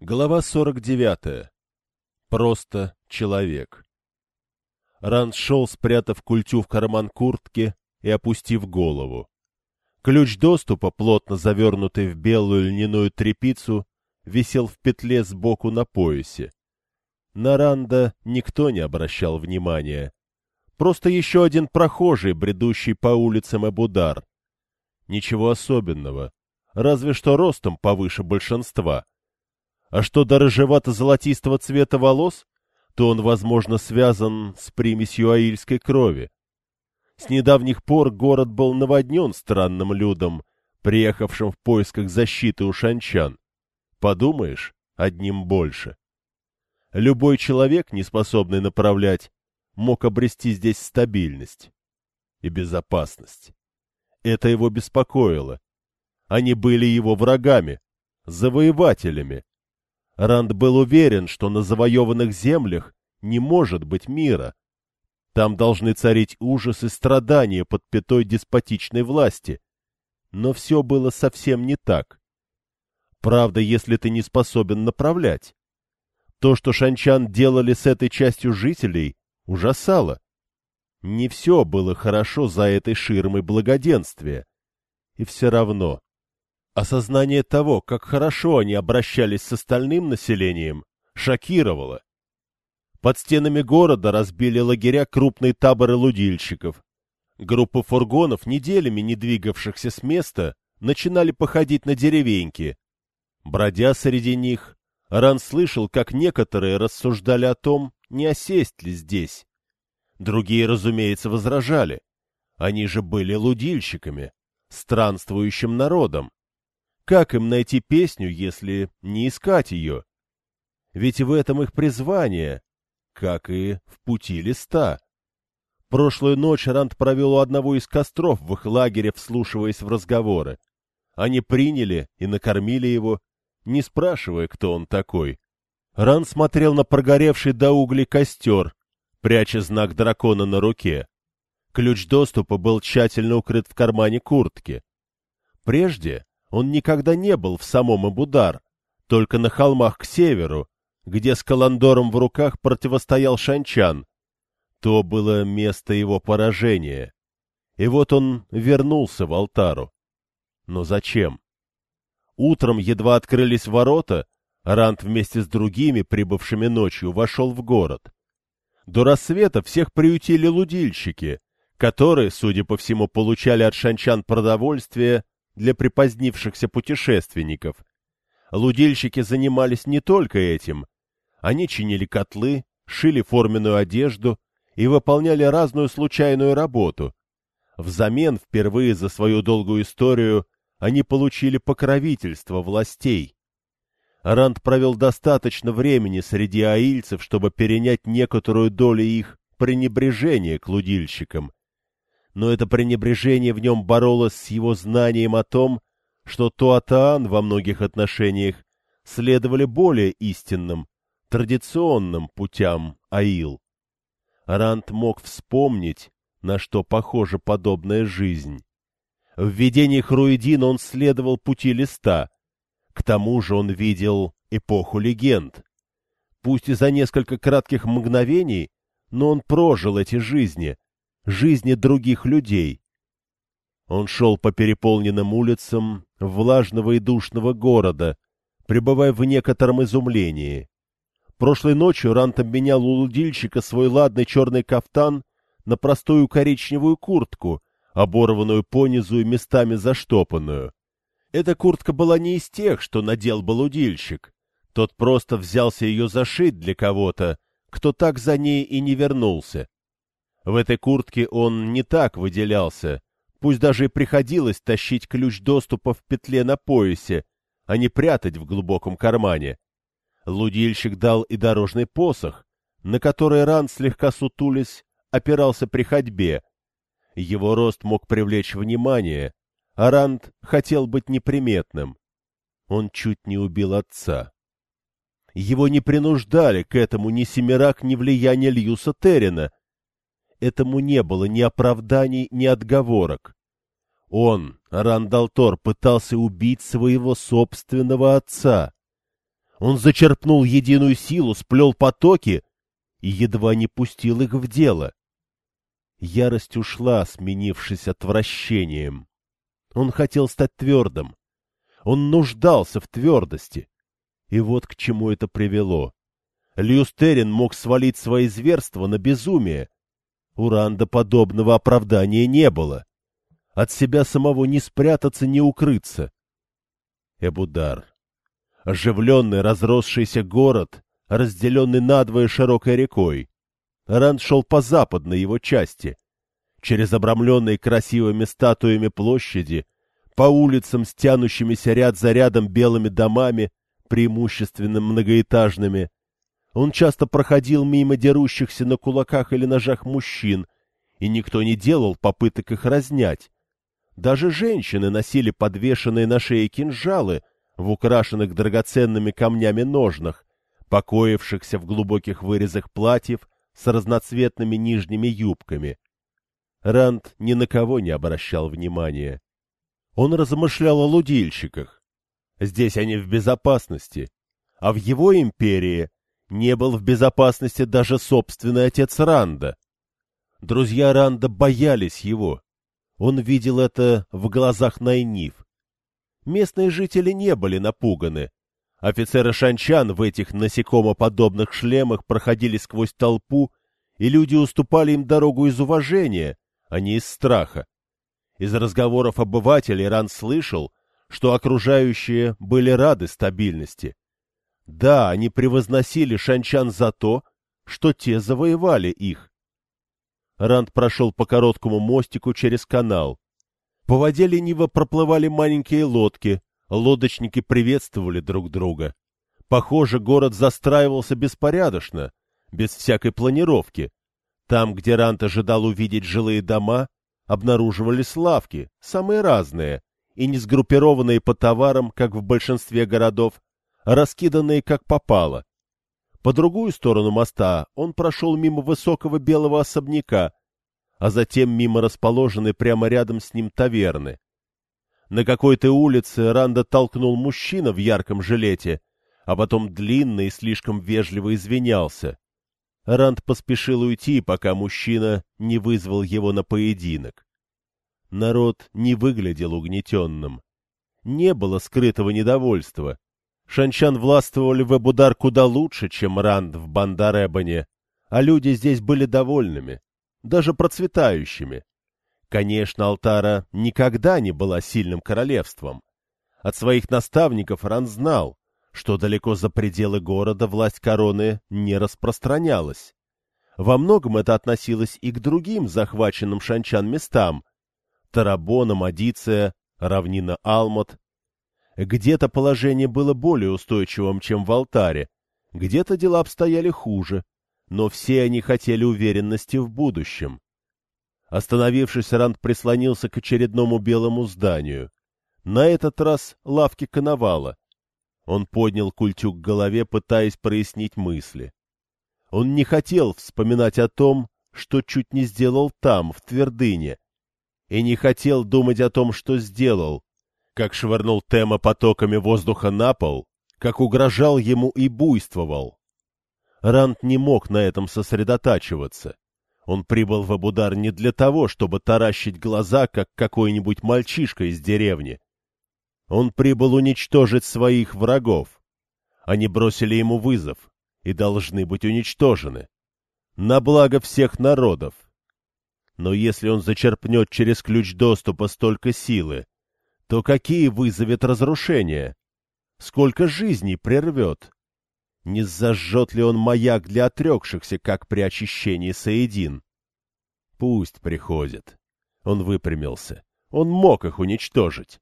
Глава 49. Просто человек. Ранд шел, спрятав культю в карман куртки и опустив голову. Ключ доступа, плотно завернутый в белую льняную тряпицу, висел в петле сбоку на поясе. На Ранда никто не обращал внимания. Просто еще один прохожий, бредущий по улицам Эбудар. Ничего особенного, разве что ростом повыше большинства — а что до рыжевато-золотистого цвета волос, то он, возможно, связан с примесью аильской крови. С недавних пор город был наводнен странным людом, приехавшим в поисках защиты у шанчан. Подумаешь, одним больше. Любой человек, не способный направлять, мог обрести здесь стабильность и безопасность. Это его беспокоило. Они были его врагами, завоевателями, Ранд был уверен, что на завоеванных землях не может быть мира. Там должны царить ужас и страдания под пятой деспотичной власти. Но все было совсем не так. Правда, если ты не способен направлять. То, что шанчан делали с этой частью жителей, ужасало. Не все было хорошо за этой ширмой благоденствия. И все равно Осознание того, как хорошо они обращались с остальным населением, шокировало. Под стенами города разбили лагеря крупные таборы лудильщиков. Группы фургонов, неделями не двигавшихся с места, начинали походить на деревеньки. Бродя среди них, Ран слышал, как некоторые рассуждали о том, не осесть ли здесь. Другие, разумеется, возражали. Они же были лудильщиками, странствующим народом. Как им найти песню, если не искать ее? Ведь в этом их призвание, как и в пути листа. Прошлую ночь Ранд провел у одного из костров в их лагере, вслушиваясь в разговоры. Они приняли и накормили его, не спрашивая, кто он такой. Ран смотрел на прогоревший до угли костер, пряча знак дракона на руке. Ключ доступа был тщательно укрыт в кармане куртки. Прежде он никогда не был в самом Абудар, только на холмах к северу, где с Каландором в руках противостоял Шанчан. То было место его поражения. И вот он вернулся в Алтару. Но зачем? Утром едва открылись ворота, Рант вместе с другими, прибывшими ночью, вошел в город. До рассвета всех приютили лудильщики, которые, судя по всему, получали от шанчан продовольствие для припозднившихся путешественников. Лудильщики занимались не только этим. Они чинили котлы, шили форменную одежду и выполняли разную случайную работу. Взамен, впервые за свою долгую историю, они получили покровительство властей. Ранд провел достаточно времени среди аильцев, чтобы перенять некоторую долю их пренебрежения к лудильщикам, но это пренебрежение в нем боролось с его знанием о том, что Туатаан во многих отношениях следовали более истинным, традиционным путям Аил. Рант мог вспомнить, на что похожа подобная жизнь. В видениях Руидина он следовал пути листа, к тому же он видел эпоху легенд. Пусть и за несколько кратких мгновений, но он прожил эти жизни — жизни других людей. Он шел по переполненным улицам влажного и душного города, пребывая в некотором изумлении. Прошлой ночью Рант обменял у лудильщика свой ладный черный кафтан на простую коричневую куртку, оборванную понизу и местами заштопанную. Эта куртка была не из тех, что надел бы лудильщик. Тот просто взялся ее зашить для кого-то, кто так за ней и не вернулся. В этой куртке он не так выделялся, пусть даже и приходилось тащить ключ доступа в петле на поясе, а не прятать в глубоком кармане. Лудильщик дал и дорожный посох, на который Ран, слегка сутулись, опирался при ходьбе. Его рост мог привлечь внимание, а Ранд хотел быть неприметным. Он чуть не убил отца. Его не принуждали к этому ни Семирак, ни влияние Льюса Террина, этому не было ни оправданий, ни отговорок. Он, Рандалтор, пытался убить своего собственного отца. Он зачерпнул единую силу, сплел потоки и едва не пустил их в дело. Ярость ушла, сменившись отвращением. Он хотел стать твердым. Он нуждался в твердости. И вот к чему это привело. Люстерин мог свалить свои зверства на безумие. У Ранда подобного оправдания не было. От себя самого не спрятаться, не укрыться. Эбудар. Оживленный, разросшийся город, разделенный надвое широкой рекой. Ранд шел по западной его части, через обрамленные красивыми статуями площади, по улицам с тянущимися ряд за рядом белыми домами, преимущественно многоэтажными. Он часто проходил мимо дерущихся на кулаках или ножах мужчин, и никто не делал попыток их разнять. Даже женщины носили подвешенные на шее кинжалы в украшенных драгоценными камнями ножнах, покоившихся в глубоких вырезах платьев с разноцветными нижними юбками. Ранд ни на кого не обращал внимания. Он размышлял о лудильщиках. Здесь они в безопасности, а в его империи не был в безопасности даже собственный отец Ранда. Друзья Ранда боялись его. Он видел это в глазах Найниф. Местные жители не были напуганы, Офицеры шанчан в этих насекомоподобных шлемах проходили сквозь толпу, и люди уступали им дорогу из уважения, а не из страха. Из разговоров обывателей Ран слышал, что окружающие были рады стабильности. Да, они превозносили шанчан за то, что те завоевали их. Ранд прошел по короткому мостику через канал. По воде лениво проплывали маленькие лодки, Лодочники приветствовали друг друга. Похоже, город застраивался беспорядочно, без всякой планировки. Там, где Рант ожидал увидеть жилые дома, обнаруживались лавки, самые разные, и не сгруппированные по товарам, как в большинстве городов, раскиданные как попало. По другую сторону моста он прошел мимо высокого белого особняка, а затем мимо расположенной прямо рядом с ним таверны. На какой-то улице Ранда толкнул мужчина в ярком жилете, а потом длинно и слишком вежливо извинялся. Ранд поспешил уйти, пока мужчина не вызвал его на поединок. Народ не выглядел угнетенным. Не было скрытого недовольства. Шанчан властвовали в Эбудар куда лучше, чем Ранд в Бандаребане, а люди здесь были довольными, даже процветающими. Конечно, Алтара никогда не была сильным королевством. От своих наставников Ран знал, что далеко за пределы города власть короны не распространялась. Во многом это относилось и к другим захваченным шанчан местам — Тарабона, Мадиция, равнина Алмот. Где-то положение было более устойчивым, чем в Алтаре, где-то дела обстояли хуже, но все они хотели уверенности в будущем. Остановившись, Ранд прислонился к очередному белому зданию. На этот раз лавки коновала. Он поднял культю к голове, пытаясь прояснить мысли. Он не хотел вспоминать о том, что чуть не сделал там, в твердыне, и не хотел думать о том, что сделал, как швырнул Тема потоками воздуха на пол, как угрожал ему и буйствовал. Ранд не мог на этом сосредотачиваться. Он прибыл в Абудар не для того, чтобы таращить глаза, как какой-нибудь мальчишка из деревни. Он прибыл уничтожить своих врагов. Они бросили ему вызов и должны быть уничтожены. На благо всех народов. Но если он зачерпнет через ключ доступа столько силы, то какие вызовет разрушения? Сколько жизней прервет? Не зажжет ли он маяк для отрекшихся, как при очищении Саедин? Пусть приходит. Он выпрямился. Он мог их уничтожить.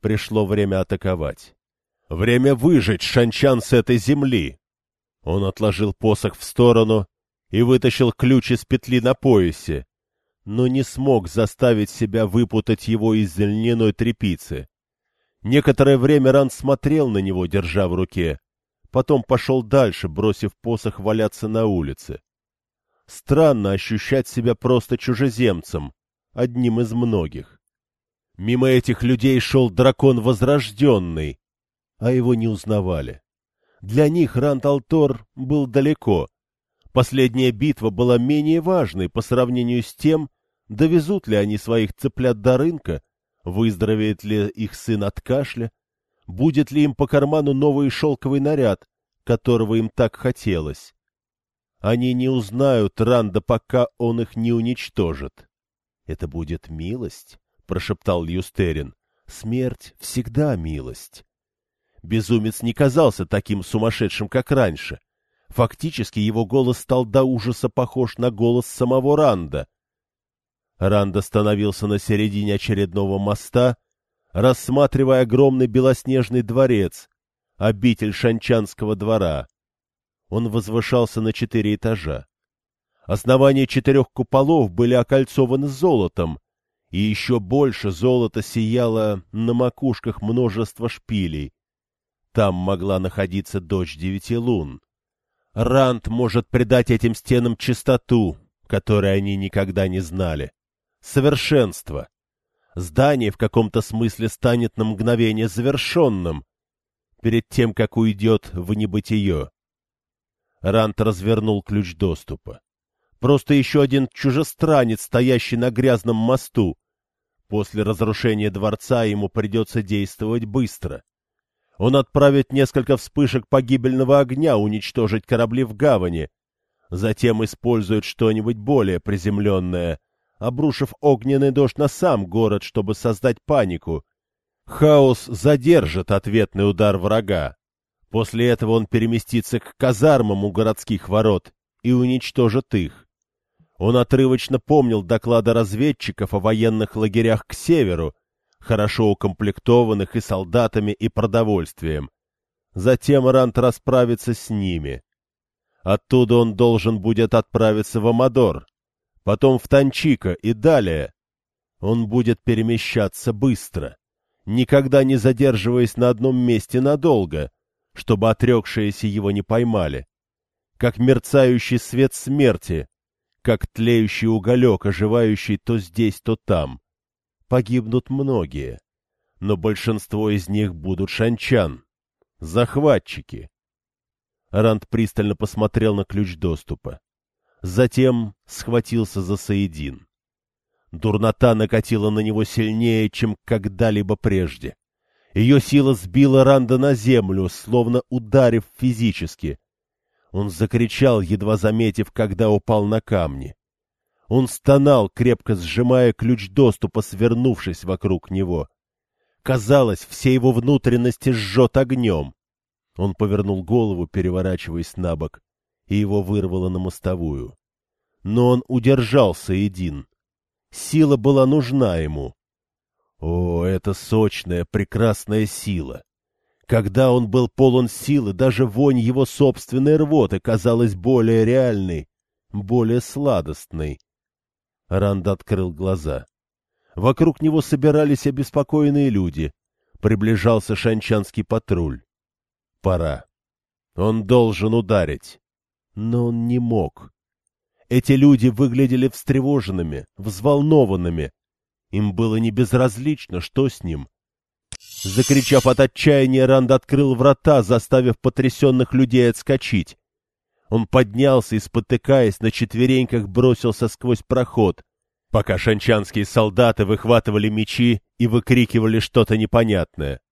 Пришло время атаковать. Время выжить шанчан с этой земли. Он отложил посох в сторону и вытащил ключ из петли на поясе, но не смог заставить себя выпутать его из льняной тряпицы. Некоторое время Ран смотрел на него, держа в руке, потом пошел дальше, бросив посох валяться на улице. Странно ощущать себя просто чужеземцем, одним из многих. Мимо этих людей шел дракон возрожденный, а его не узнавали. Для них Ранд-Алтор был далеко. Последняя битва была менее важной по сравнению с тем, довезут ли они своих цыплят до рынка, выздоровеет ли их сын от кашля, будет ли им по карману новый шелковый наряд, которого им так хотелось. Они не узнают Ранда, пока он их не уничтожит. — Это будет милость, — прошептал Льюстерин. — Смерть всегда милость. Безумец не казался таким сумасшедшим, как раньше. Фактически его голос стал до ужаса похож на голос самого Ранда. Ранд остановился на середине очередного моста, рассматривая огромный белоснежный дворец, обитель Шанчанского двора. Он возвышался на четыре этажа. Основания четырех куполов были окольцованы золотом, и еще больше золота сияло на макушках множества шпилей. Там могла находиться дочь девяти лун. Ранд может придать этим стенам чистоту, которой они никогда не знали. Совершенство. Здание в каком-то смысле станет на мгновение завершенным, перед тем, как уйдет в небытие. Рант развернул ключ доступа. Просто еще один чужестранец, стоящий на грязном мосту. После разрушения дворца ему придется действовать быстро. Он отправит несколько вспышек погибельного огня уничтожить корабли в гавани, затем использует что-нибудь более приземленное, обрушив огненный дождь на сам город, чтобы создать панику. Хаос задержит ответный удар врага. После этого он переместится к казармам у городских ворот и уничтожит их. Он отрывочно помнил доклады разведчиков о военных лагерях к северу, хорошо укомплектованных и солдатами, и продовольствием. Затем Рант расправится с ними. Оттуда он должен будет отправиться в Амадор, потом в Танчика и далее. Он будет перемещаться быстро, никогда не задерживаясь на одном месте надолго, чтобы отрекшиеся его не поймали. Как мерцающий свет смерти, как тлеющий уголек, оживающий то здесь, то там погибнут многие, но большинство из них будут шанчан, захватчики. Ранд пристально посмотрел на ключ доступа. Затем схватился за Саидин. Дурнота накатила на него сильнее, чем когда-либо прежде. Ее сила сбила Ранда на землю, словно ударив физически. Он закричал, едва заметив, когда упал на камни. Он стонал, крепко сжимая ключ доступа, свернувшись вокруг него. Казалось, все его внутренности жжет огнем. Он повернул голову, переворачиваясь на бок, и его вырвало на мостовую. Но он удержался един. Сила была нужна ему. О, это сочная, прекрасная сила! Когда он был полон силы, даже вонь его собственной рвоты казалась более реальной, более сладостной. Ранд открыл глаза. Вокруг него собирались обеспокоенные люди. Приближался шанчанский патруль. Пора. Он должен ударить. Но он не мог. Эти люди выглядели встревоженными, взволнованными. Им было не безразлично, что с ним. Закричав от отчаяния, Ранд открыл врата, заставив потрясенных людей отскочить. Он поднялся и, спотыкаясь, на четвереньках бросился сквозь проход, пока шанчанские солдаты выхватывали мечи и выкрикивали что-то непонятное.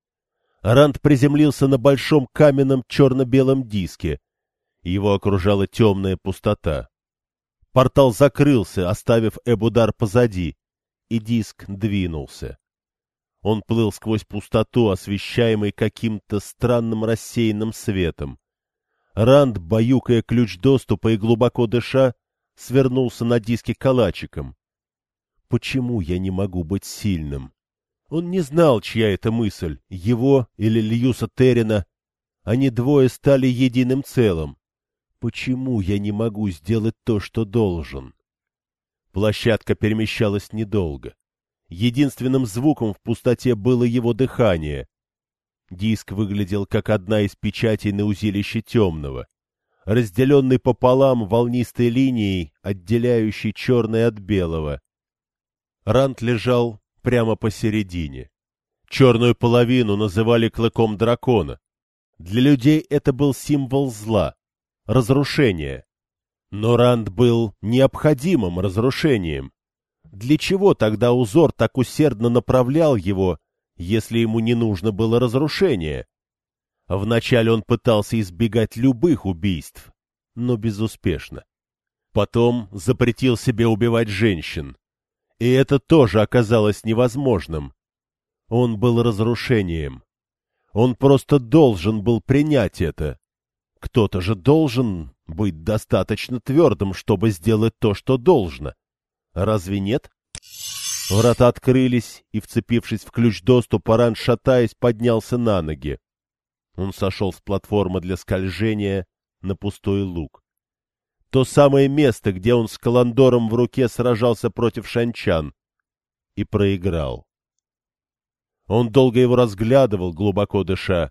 Ранд приземлился на большом каменном черно-белом диске. Его окружала темная пустота. Портал закрылся, оставив Эбудар позади, и диск двинулся. Он плыл сквозь пустоту, освещаемый каким-то странным рассеянным светом. Ранд, баюкая ключ доступа и глубоко дыша, свернулся на диске калачиком. «Почему я не могу быть сильным?» Он не знал, чья это мысль, его или Льюса Террина. Они двое стали единым целым. Почему я не могу сделать то, что должен? Площадка перемещалась недолго. Единственным звуком в пустоте было его дыхание, Диск выглядел как одна из печатей на узилище темного, разделенный пополам волнистой линией, отделяющей черное от белого. Рант лежал прямо посередине. Черную половину называли клыком дракона. Для людей это был символ зла, разрушения. Но Ранд был необходимым разрушением. Для чего тогда узор так усердно направлял его, если ему не нужно было разрушение? Вначале он пытался избегать любых убийств, но безуспешно. Потом запретил себе убивать женщин. И это тоже оказалось невозможным. Он был разрушением. Он просто должен был принять это. Кто-то же должен быть достаточно твердым, чтобы сделать то, что должно. Разве нет? Врата открылись, и, вцепившись в ключ доступа, Ран, шатаясь, поднялся на ноги. Он сошел с платформы для скольжения на пустой луг. То самое место, где он с каландором в руке сражался против шанчан. И проиграл. Он долго его разглядывал, глубоко дыша,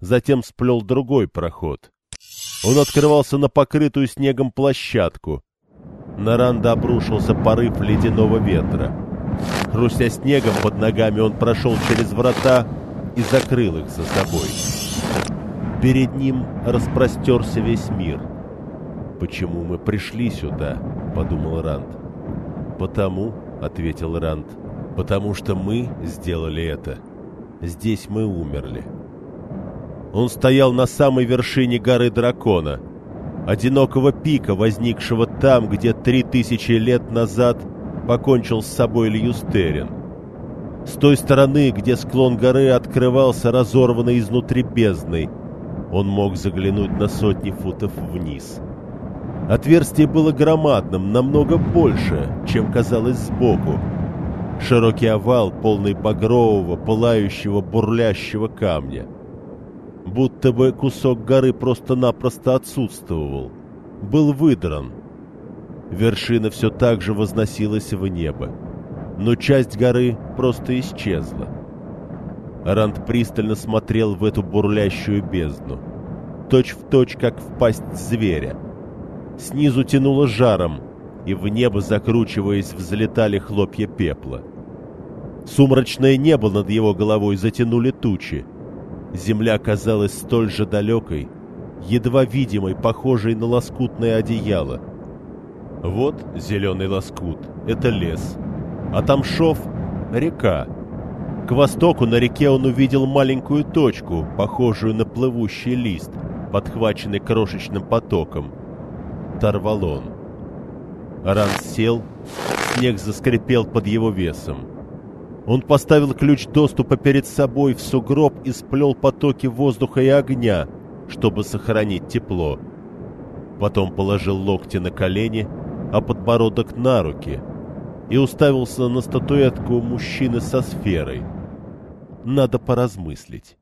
затем сплел другой проход. Он открывался на покрытую снегом площадку. На Ранда обрушился порыв ледяного ветра. Хрустя снегом под ногами, он прошел через врата и закрыл их за собой. Перед ним распростерся весь мир. «Почему мы пришли сюда?» — подумал Ранд. «Потому», — ответил Ранд, — «потому что мы сделали это. Здесь мы умерли». Он стоял на самой вершине горы Дракона, одинокого пика, возникшего там, где три тысячи лет назад покончил с собой Льюстерин. С той стороны, где склон горы открывался разорванной изнутри бездной, он мог заглянуть на сотни футов вниз. Отверстие было громадным, намного больше, чем казалось сбоку. Широкий овал, полный багрового, пылающего, бурлящего камня — будто бы кусок горы просто-напросто отсутствовал, был выдран. Вершина все так же возносилась в небо, но часть горы просто исчезла. Ранд пристально смотрел в эту бурлящую бездну, точь в точь, как в пасть зверя. Снизу тянуло жаром, и в небо, закручиваясь, взлетали хлопья пепла. Сумрачное небо над его головой затянули тучи, Земля казалась столь же далекой, едва видимой, похожей на лоскутное одеяло. Вот зеленый лоскут — это лес, а там шов — река. К востоку на реке он увидел маленькую точку, похожую на плывущий лист, подхваченный крошечным потоком. Тарвалон. Ран сел, снег заскрипел под его весом. Он поставил ключ доступа перед собой в сугроб и сплел потоки воздуха и огня, чтобы сохранить тепло. Потом положил локти на колени, а подбородок на руки и уставился на статуэтку мужчины со сферой. Надо поразмыслить.